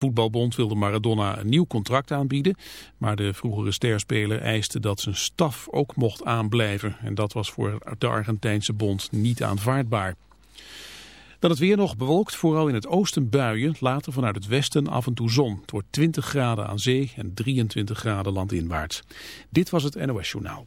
voetbalbond wilde Maradona een nieuw contract aanbieden, maar de vroegere sterspeler eiste dat zijn staf ook mocht aanblijven. En dat was voor de Argentijnse bond niet aanvaardbaar. Dan het weer nog bewolkt, vooral in het oosten buien, later vanuit het westen af en toe zon. Het wordt 20 graden aan zee en 23 graden landinwaarts. Dit was het NOS Journaal.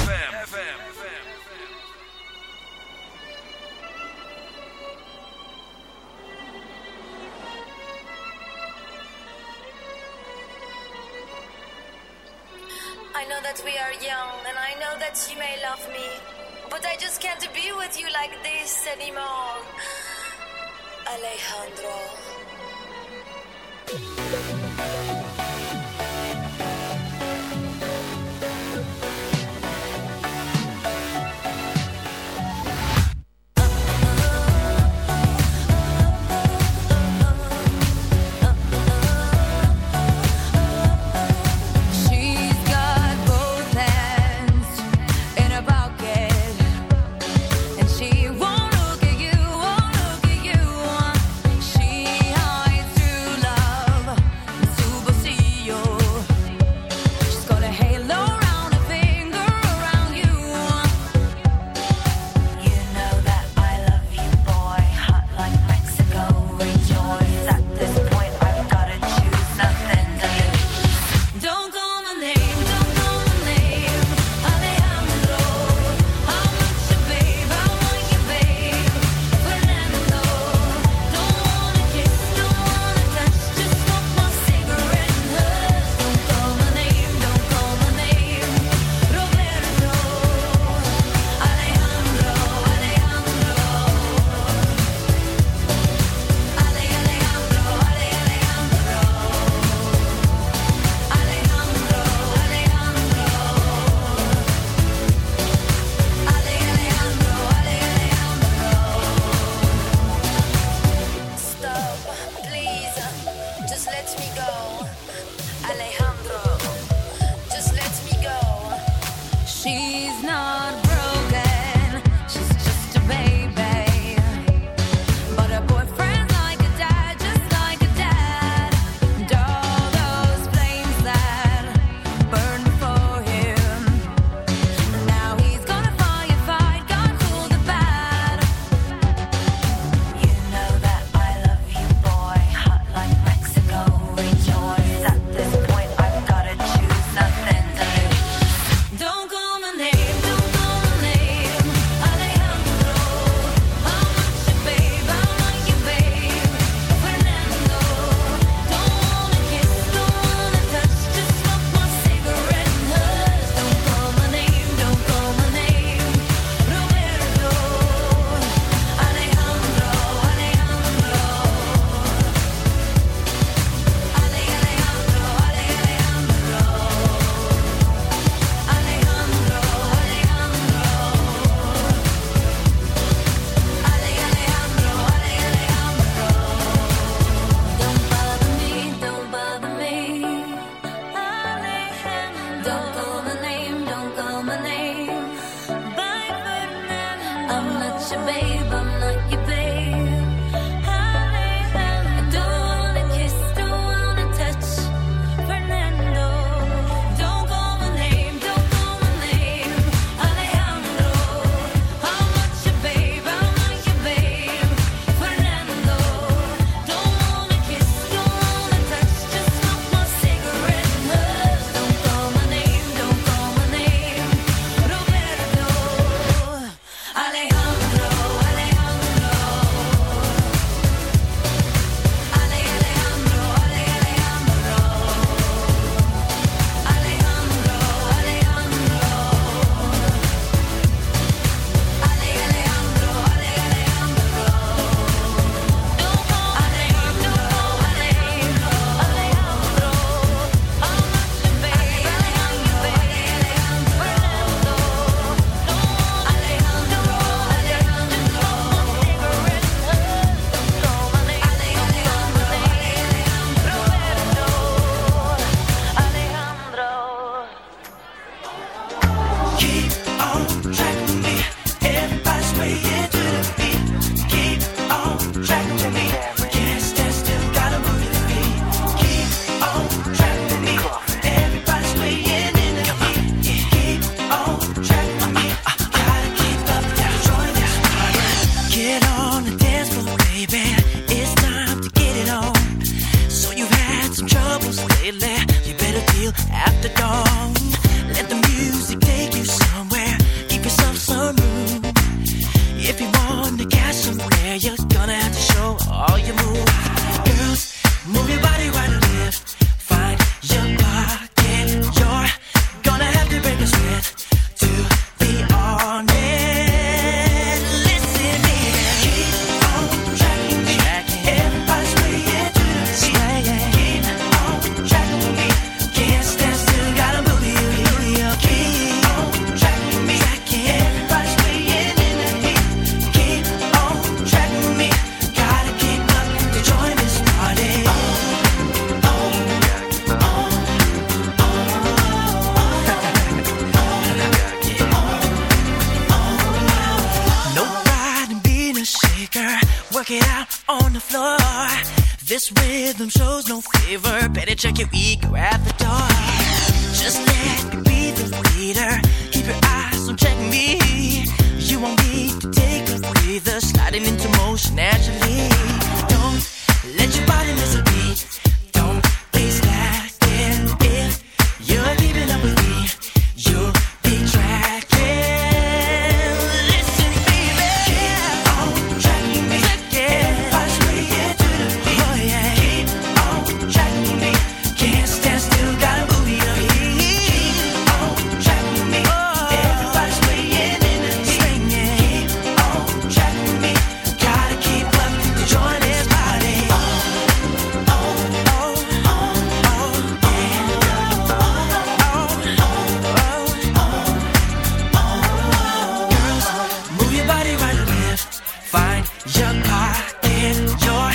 when you're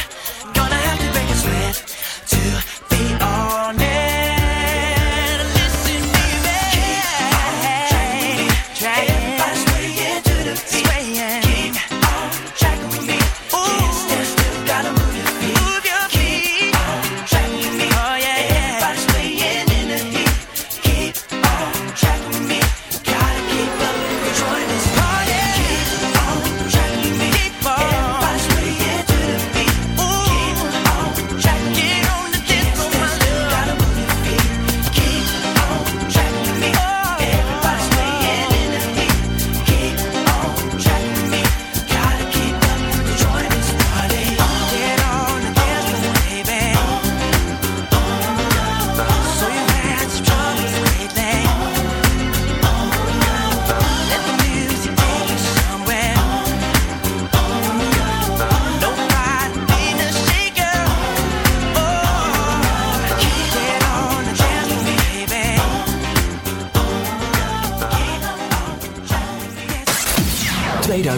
gonna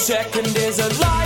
second is a lie.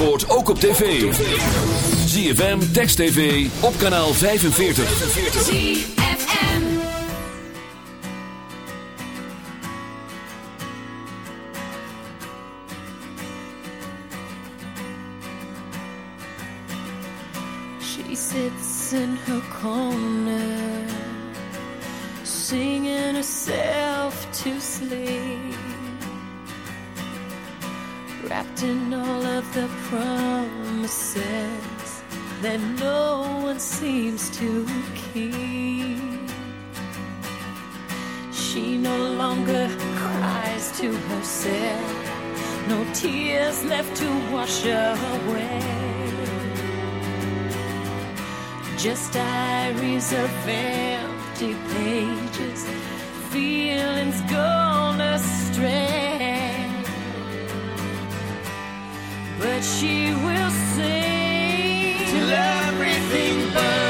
Zandvoort ook op tv. ZFM, Text TV, op kanaal 45. ZFM She sits in her corner Singing herself to sleep wrapped in all of the promises that no one seems to keep. She no longer cries to herself, no tears left to wash away. Just diaries of empty pages, feelings gone astray but she will sing till everything burns.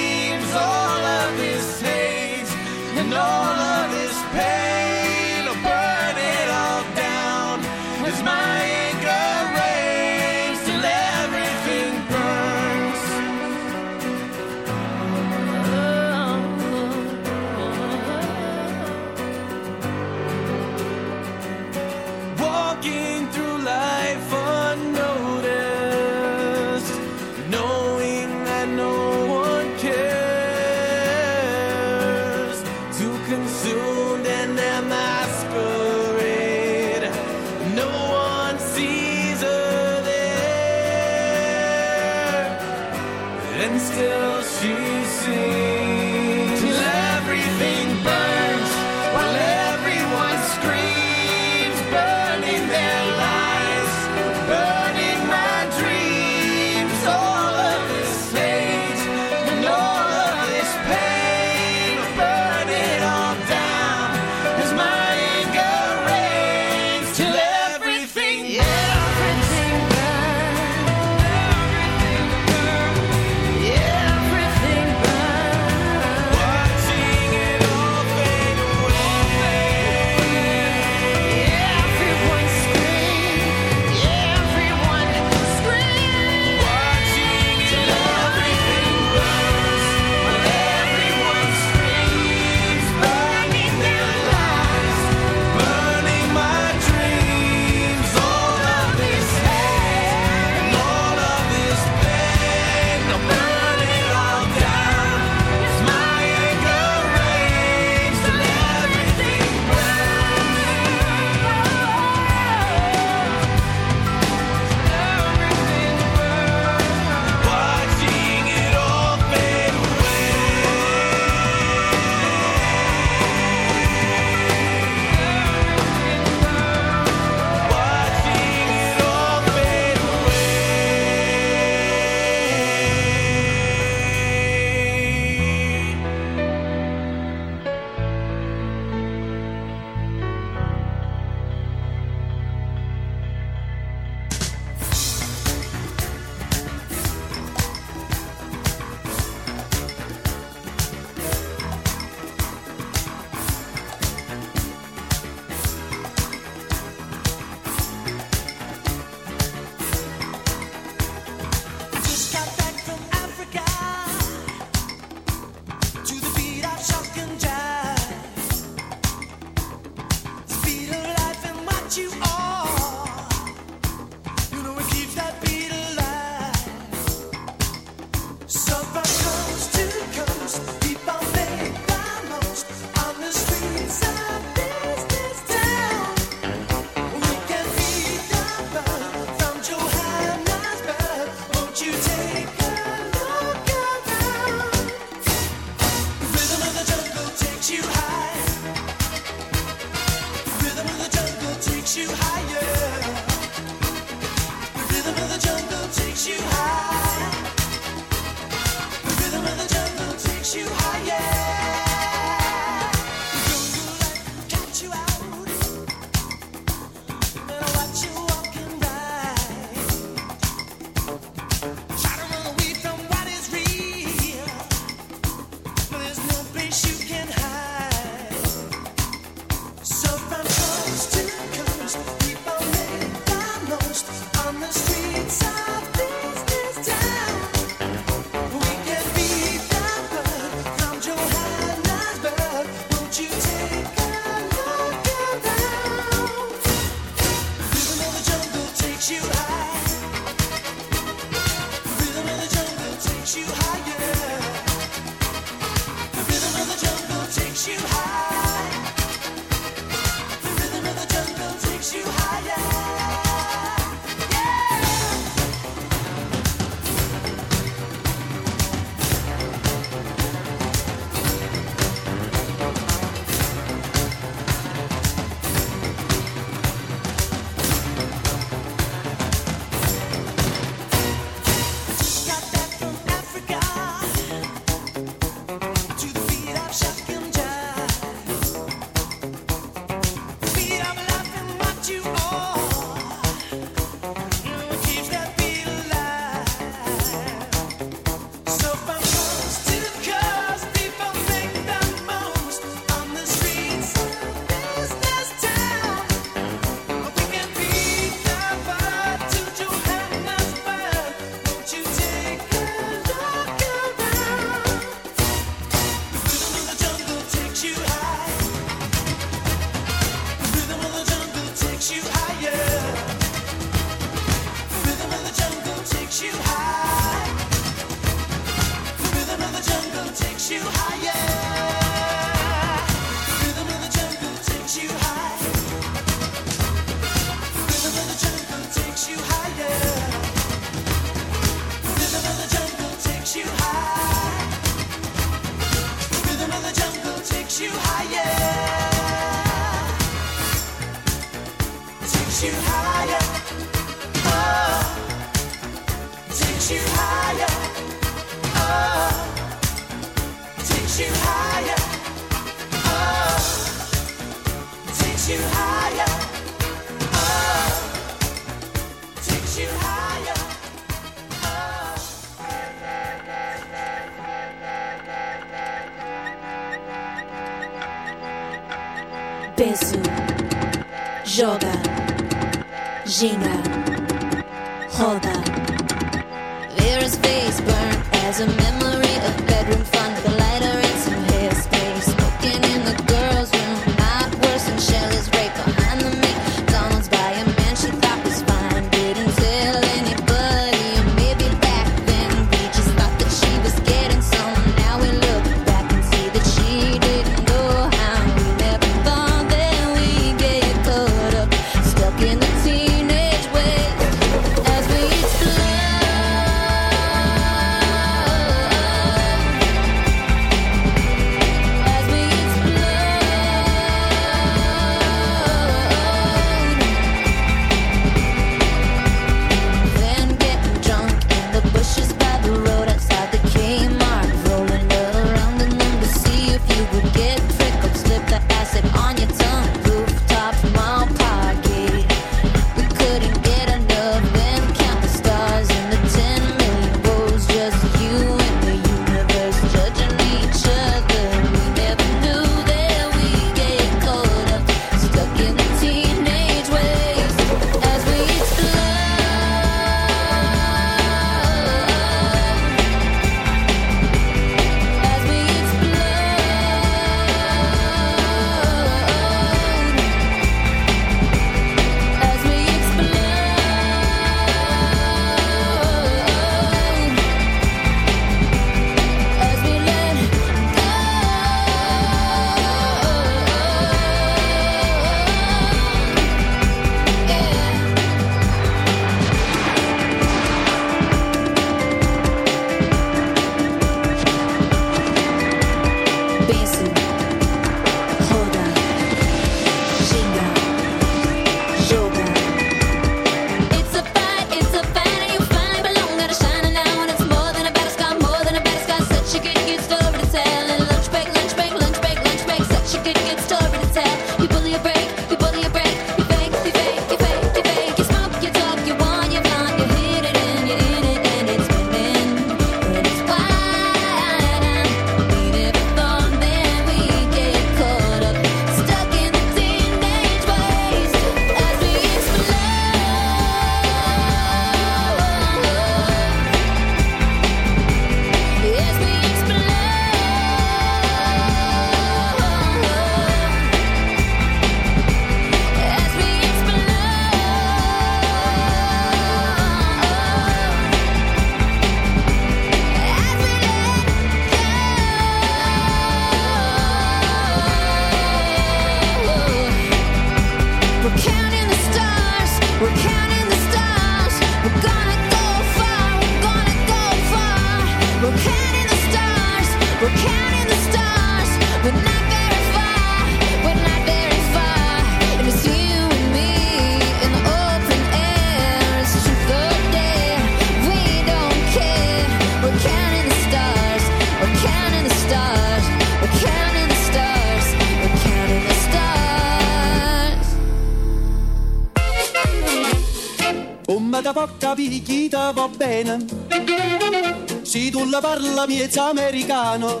it's americano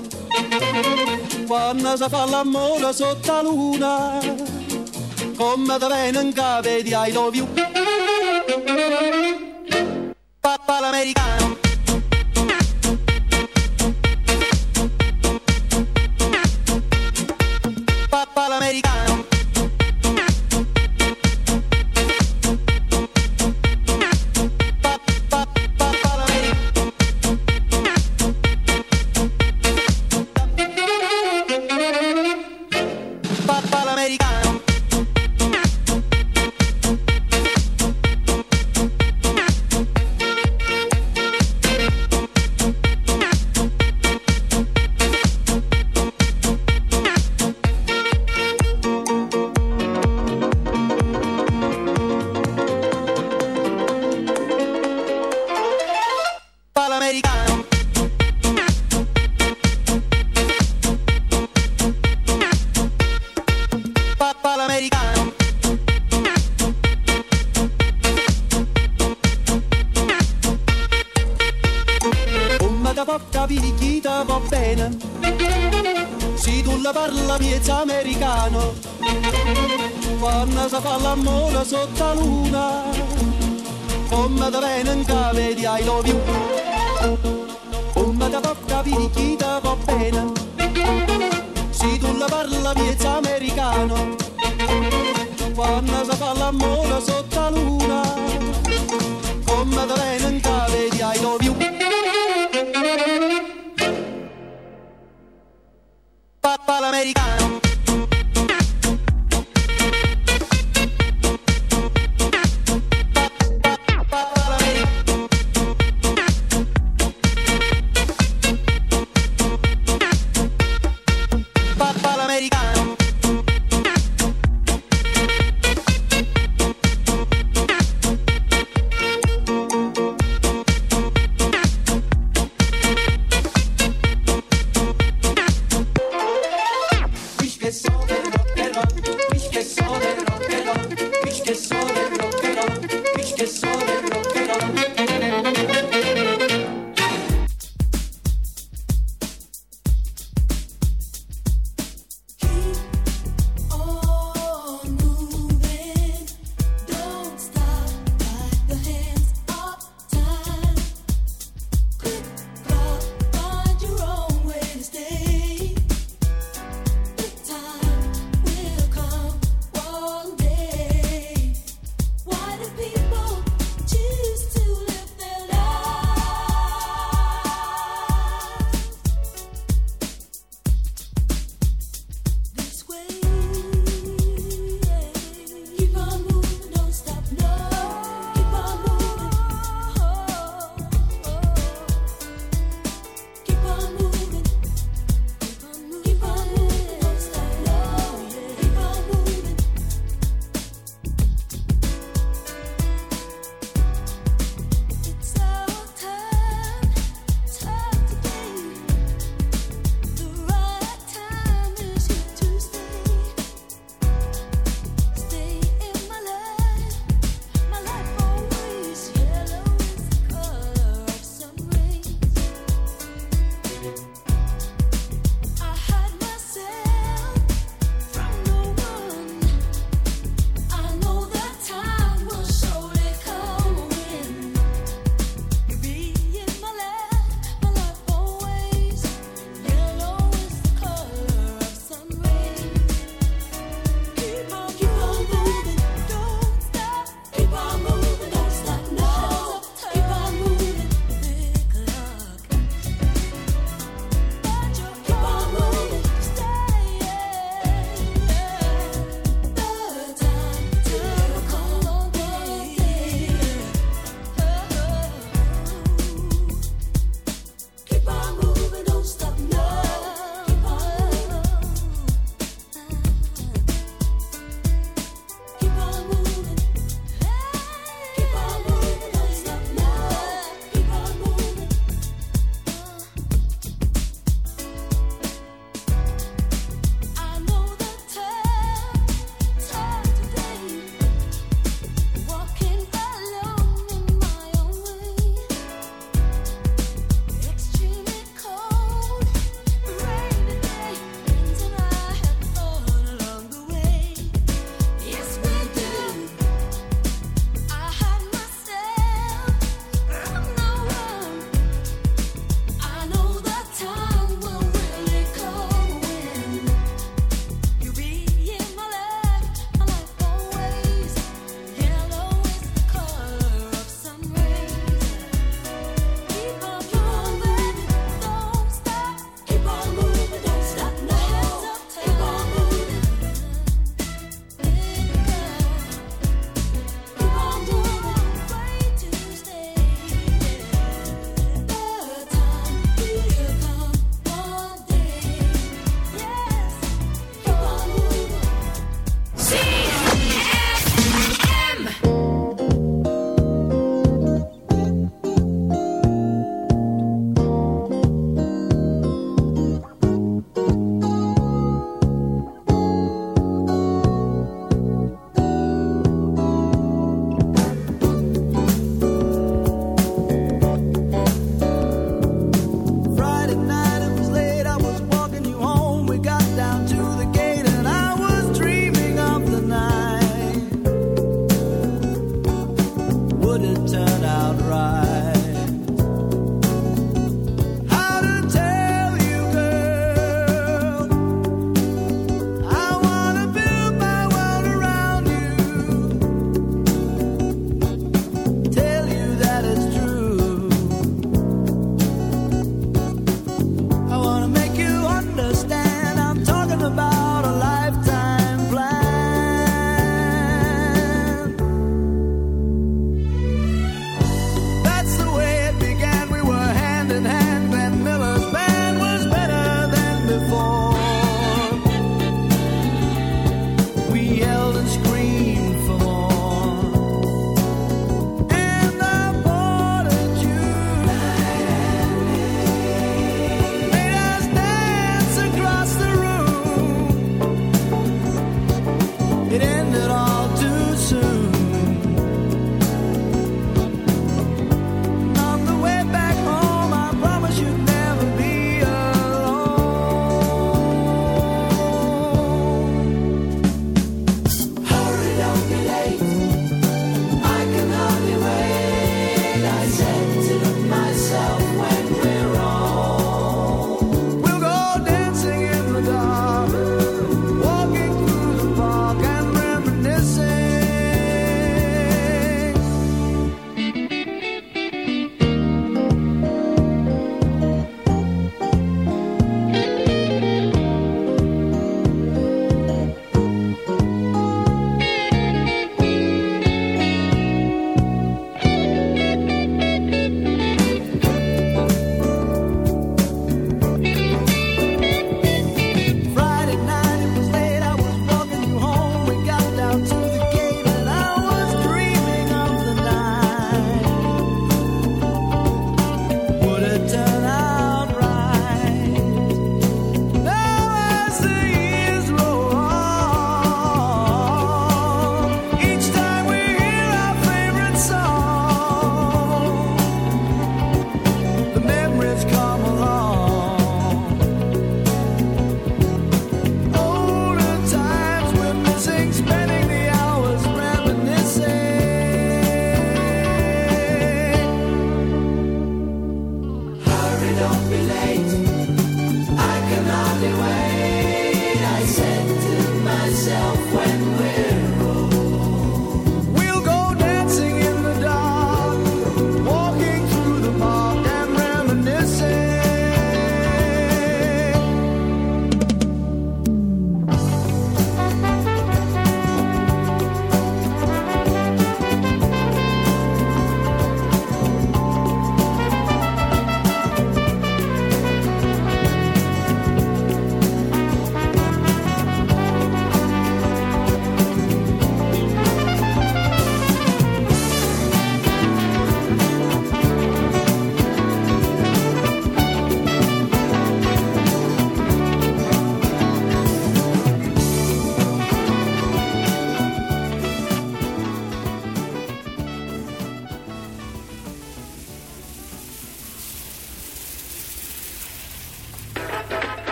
quando si fa l'amore sotto la luna come te vengono in di I love you.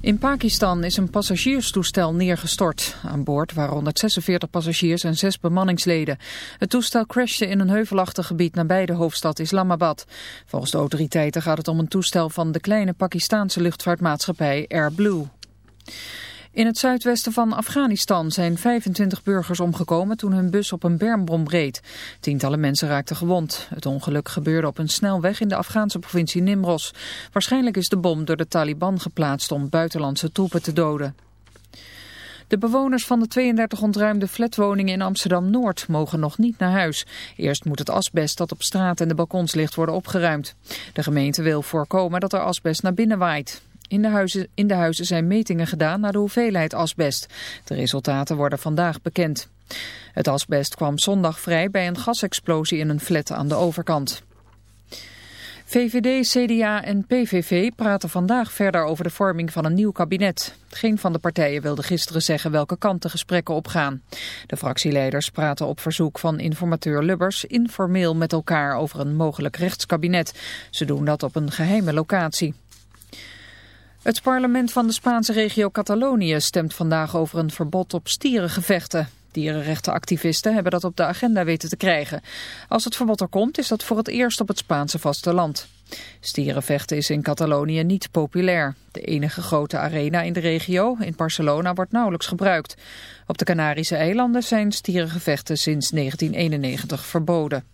In Pakistan is een passagierstoestel neergestort. Aan boord waren 146 passagiers en 6 bemanningsleden. Het toestel crashte in een heuvelachtig gebied nabij de hoofdstad Islamabad. Volgens de autoriteiten gaat het om een toestel van de kleine Pakistanse luchtvaartmaatschappij AirBlue. In het zuidwesten van Afghanistan zijn 25 burgers omgekomen toen hun bus op een bermbom reed. Tientallen mensen raakten gewond. Het ongeluk gebeurde op een snelweg in de Afghaanse provincie Nimros. Waarschijnlijk is de bom door de Taliban geplaatst om buitenlandse troepen te doden. De bewoners van de 32 ontruimde flatwoningen in Amsterdam-Noord mogen nog niet naar huis. Eerst moet het asbest dat op straat en de balkons ligt worden opgeruimd. De gemeente wil voorkomen dat er asbest naar binnen waait. In de, huizen, in de huizen zijn metingen gedaan naar de hoeveelheid asbest. De resultaten worden vandaag bekend. Het asbest kwam zondag vrij bij een gasexplosie in een flat aan de overkant. VVD, CDA en PVV praten vandaag verder over de vorming van een nieuw kabinet. Geen van de partijen wilde gisteren zeggen welke kant de gesprekken opgaan. De fractieleiders praten op verzoek van informateur Lubbers informeel met elkaar over een mogelijk rechtskabinet. Ze doen dat op een geheime locatie. Het parlement van de Spaanse regio Catalonië stemt vandaag over een verbod op stierengevechten. Dierenrechtenactivisten hebben dat op de agenda weten te krijgen. Als het verbod er komt, is dat voor het eerst op het Spaanse vasteland. Stierenvechten is in Catalonië niet populair. De enige grote arena in de regio, in Barcelona, wordt nauwelijks gebruikt. Op de Canarische eilanden zijn stierengevechten sinds 1991 verboden.